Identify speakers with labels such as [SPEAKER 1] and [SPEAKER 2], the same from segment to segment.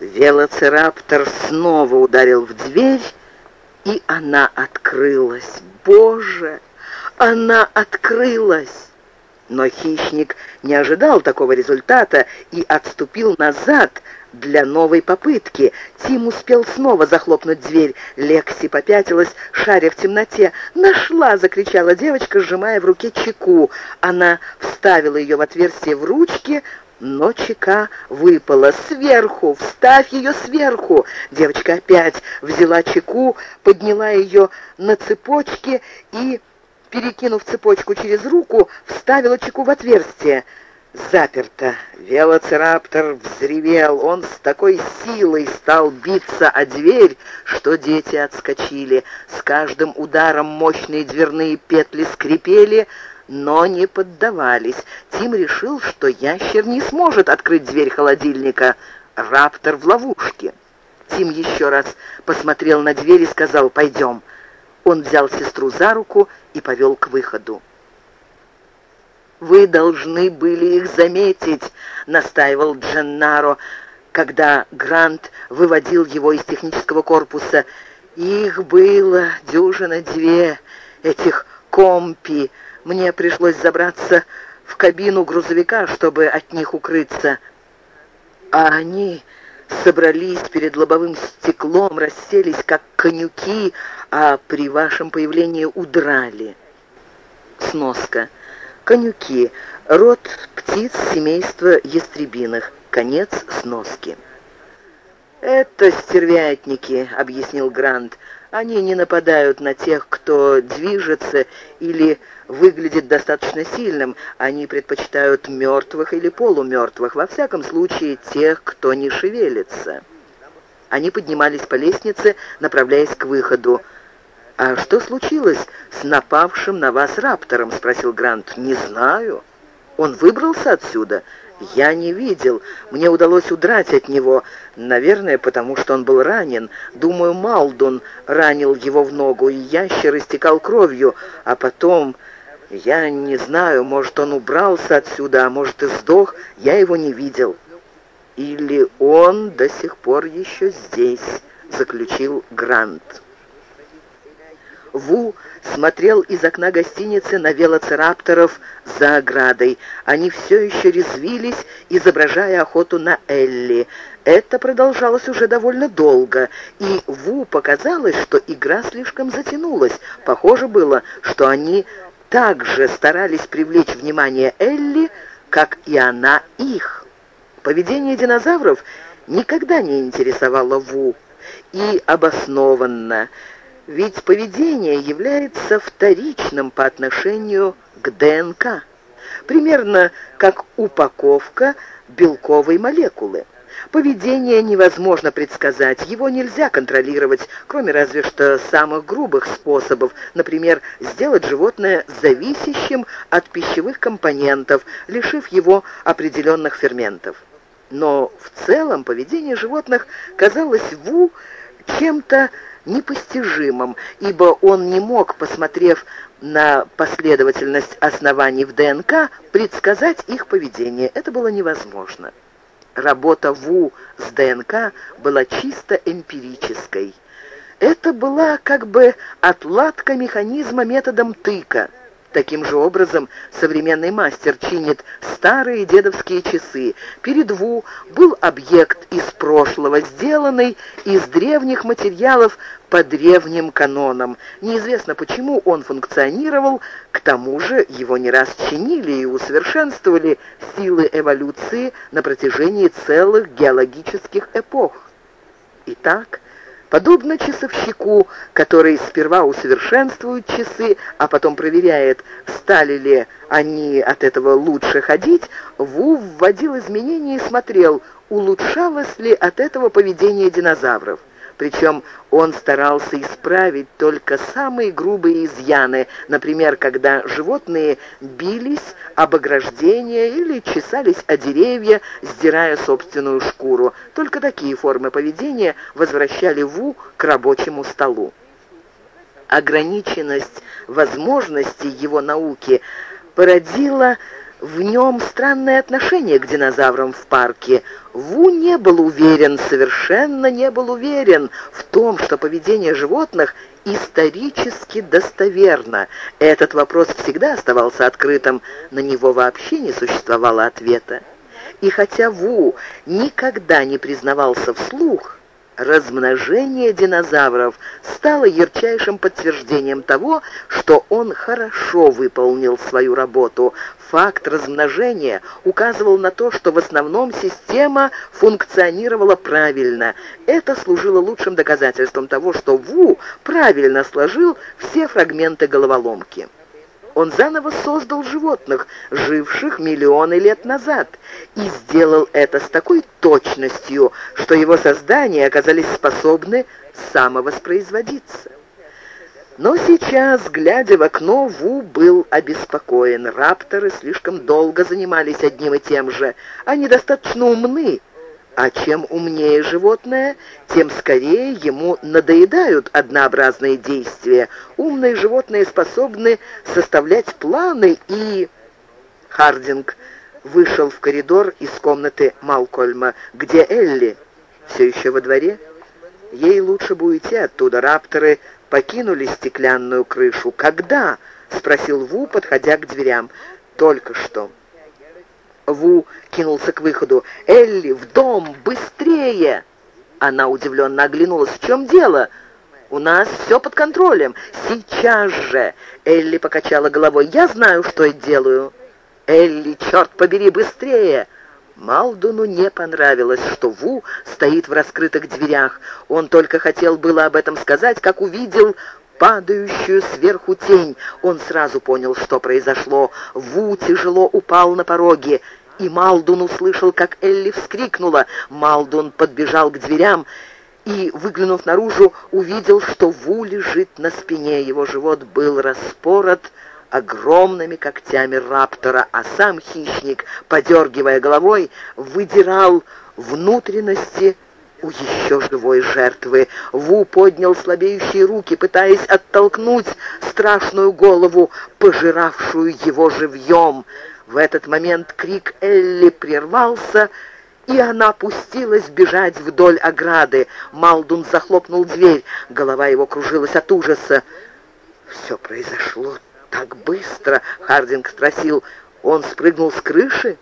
[SPEAKER 1] Велоцираптор снова ударил в дверь, и она открылась. Боже, она открылась! Но хищник не ожидал такого результата и отступил назад для новой попытки. Тим успел снова захлопнуть дверь. Лекси попятилась, шаря в темноте. «Нашла!» — закричала девочка, сжимая в руке чеку. Она вставила ее в отверстие в ручке, но чека выпала. «Сверху! Вставь ее сверху!» Девочка опять взяла чеку, подняла ее на цепочке и перекинув цепочку через руку, вставила чеку в отверстие. Заперто. Велоцираптор взревел. Он с такой силой стал биться о дверь, что дети отскочили. С каждым ударом мощные дверные петли скрипели, но не поддавались. Тим решил, что ящер не сможет открыть дверь холодильника. Раптор в ловушке. Тим еще раз посмотрел на дверь и сказал «Пойдем». Он взял сестру за руку и повел к выходу. «Вы должны были их заметить», — настаивал Дженнаро, когда Грант выводил его из технического корпуса. «Их было дюжина две, этих компи. Мне пришлось забраться в кабину грузовика, чтобы от них укрыться. А они собрались перед лобовым стеклом, расселись, как конюки, а при вашем появлении удрали. Сноска. Конюки. Род птиц семейства ястребиных. Конец сноски. «Это стервятники», — объяснил Грант. «Они не нападают на тех, кто движется или выглядит достаточно сильным. Они предпочитают мертвых или полумертвых, во всяком случае тех, кто не шевелится». Они поднимались по лестнице, направляясь к выходу. «А что случилось с напавшим на вас раптором?» — спросил Грант. «Не знаю. Он выбрался отсюда?» «Я не видел. Мне удалось удрать от него. Наверное, потому что он был ранен. Думаю, Малдун ранил его в ногу, и ящер истекал кровью. А потом, я не знаю, может, он убрался отсюда, а может, и сдох. Я его не видел». «Или он до сих пор еще здесь», — заключил Грант. Ву смотрел из окна гостиницы на велоцирапторов за оградой. Они все еще резвились, изображая охоту на Элли. Это продолжалось уже довольно долго, и Ву показалось, что игра слишком затянулась. Похоже было, что они также старались привлечь внимание Элли, как и она их. Поведение динозавров никогда не интересовало Ву, и обоснованно – ведь поведение является вторичным по отношению к ДНК, примерно как упаковка белковой молекулы. Поведение невозможно предсказать, его нельзя контролировать, кроме разве что самых грубых способов, например, сделать животное зависящим от пищевых компонентов, лишив его определенных ферментов. Но в целом поведение животных казалось Ву чем-то непостижимым, ибо он не мог, посмотрев на последовательность оснований в ДНК, предсказать их поведение. Это было невозможно. Работа ВУ с ДНК была чисто эмпирической. Это была как бы отладка механизма методом тыка – Таким же образом современный мастер чинит старые дедовские часы. Перед Ву был объект из прошлого, сделанный из древних материалов по древним канонам. Неизвестно, почему он функционировал, к тому же его не раз чинили и усовершенствовали силы эволюции на протяжении целых геологических эпох. Итак, Подобно часовщику, который сперва усовершенствует часы, а потом проверяет, стали ли они от этого лучше ходить, Ву вводил изменения и смотрел, улучшалось ли от этого поведение динозавров. Причем он старался исправить только самые грубые изъяны, например, когда животные бились об ограждение или чесались о деревья, сдирая собственную шкуру. Только такие формы поведения возвращали Ву к рабочему столу. Ограниченность возможностей его науки породила в нем странное отношение к динозаврам в парке. Ву не был уверен, совершенно не был уверен в том, что поведение животных исторически достоверно. Этот вопрос всегда оставался открытым, на него вообще не существовало ответа. И хотя Ву никогда не признавался вслух, размножение динозавров стало ярчайшим подтверждением того, что он хорошо выполнил свою работу. Факт размножения указывал на то, что в основном система функционировала правильно. Это служило лучшим доказательством того, что Ву правильно сложил все фрагменты головоломки. Он заново создал животных, живших миллионы лет назад, и сделал это с такой точностью, что его создания оказались способны самовоспроизводиться. Но сейчас, глядя в окно, Ву был обеспокоен. Рапторы слишком долго занимались одним и тем же. Они достаточно умны, а чем умнее животное, тем скорее ему надоедают однообразные действия. Умные животные способны составлять планы и... Хардинг вышел в коридор из комнаты Малкольма, где Элли все еще во дворе. Ей лучше бы уйти оттуда. Рапторы покинули стеклянную крышу. «Когда?» — спросил Ву, подходя к дверям. «Только что». Ву кинулся к выходу. «Элли, в дом! Быстрее!» Она удивленно оглянулась. «В чем дело?» «У нас все под контролем. Сейчас же!» Элли покачала головой. «Я знаю, что я делаю». «Элли, черт побери, быстрее!» Малдуну не понравилось, что Ву стоит в раскрытых дверях. Он только хотел было об этом сказать, как увидел падающую сверху тень. Он сразу понял, что произошло. Ву тяжело упал на пороге, и Малдун услышал, как Элли вскрикнула. Малдун подбежал к дверям и, выглянув наружу, увидел, что Ву лежит на спине. Его живот был распорот огромными когтями раптора, а сам хищник, подергивая головой, выдирал внутренности у еще живой жертвы. Ву поднял слабеющие руки, пытаясь оттолкнуть страшную голову, пожиравшую его живьем. В этот момент крик Элли прервался, и она пустилась бежать вдоль ограды. Малдун захлопнул дверь, голова его кружилась от ужаса. «Все произошло так быстро?» — Хардинг спросил. «Он спрыгнул с крыши?»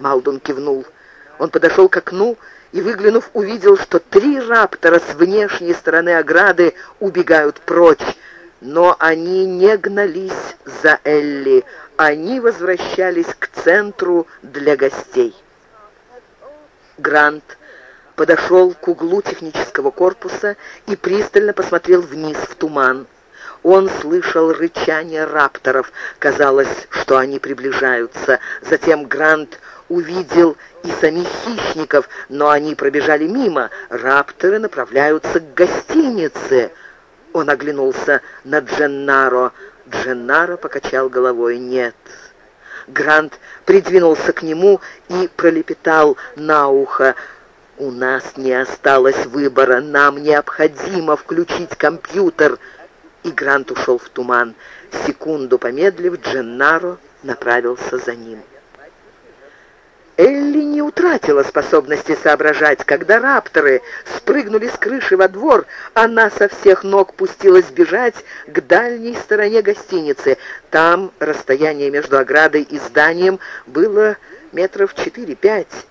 [SPEAKER 1] Малдун кивнул. Он подошел к окну и, выглянув, увидел, что три раптора с внешней стороны ограды убегают прочь. Но они не гнались за Элли, они возвращались к центру для гостей. Грант подошел к углу технического корпуса и пристально посмотрел вниз в туман. Он слышал рычание рапторов. Казалось, что они приближаются. Затем Грант увидел и самих хищников, но они пробежали мимо. Рапторы направляются к гостинице. Он оглянулся на Дженнаро. Дженнаро покачал головой «нет». Грант придвинулся к нему и пролепетал на ухо. «У нас не осталось выбора. Нам необходимо включить компьютер» и Грант ушел в туман. Секунду помедлив, Дженнаро направился за ним. Элли не утратила способности соображать. Когда рапторы спрыгнули с крыши во двор, она со всех ног пустилась бежать к дальней стороне гостиницы. Там расстояние между оградой и зданием было метров четыре-пять.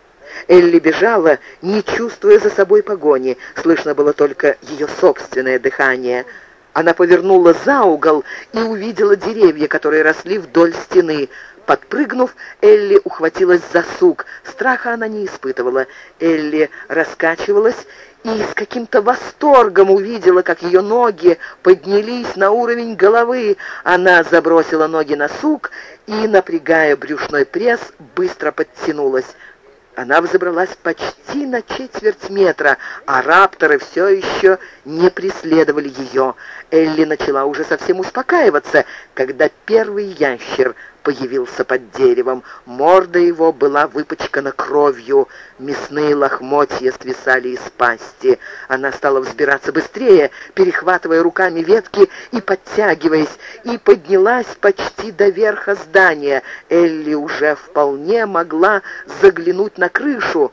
[SPEAKER 1] Элли бежала, не чувствуя за собой погони. Слышно было только ее собственное дыхание — она повернула за угол и увидела деревья, которые росли вдоль стены. Подпрыгнув, Элли ухватилась за сук. Страха она не испытывала. Элли раскачивалась и с каким-то восторгом увидела, как ее ноги поднялись на уровень головы. Она забросила ноги на сук и, напрягая брюшной пресс, быстро подтянулась. Она взобралась почти на четверть метра, а рапторы все еще не преследовали ее. Элли начала уже совсем успокаиваться, когда первый ящер появился под деревом. Морда его была выпачкана кровью, мясные лохмотья свисали из пасти. Она стала взбираться быстрее, перехватывая руками ветки и подтягиваясь, и поднялась почти до верха здания. Элли уже вполне могла заглянуть на крышу.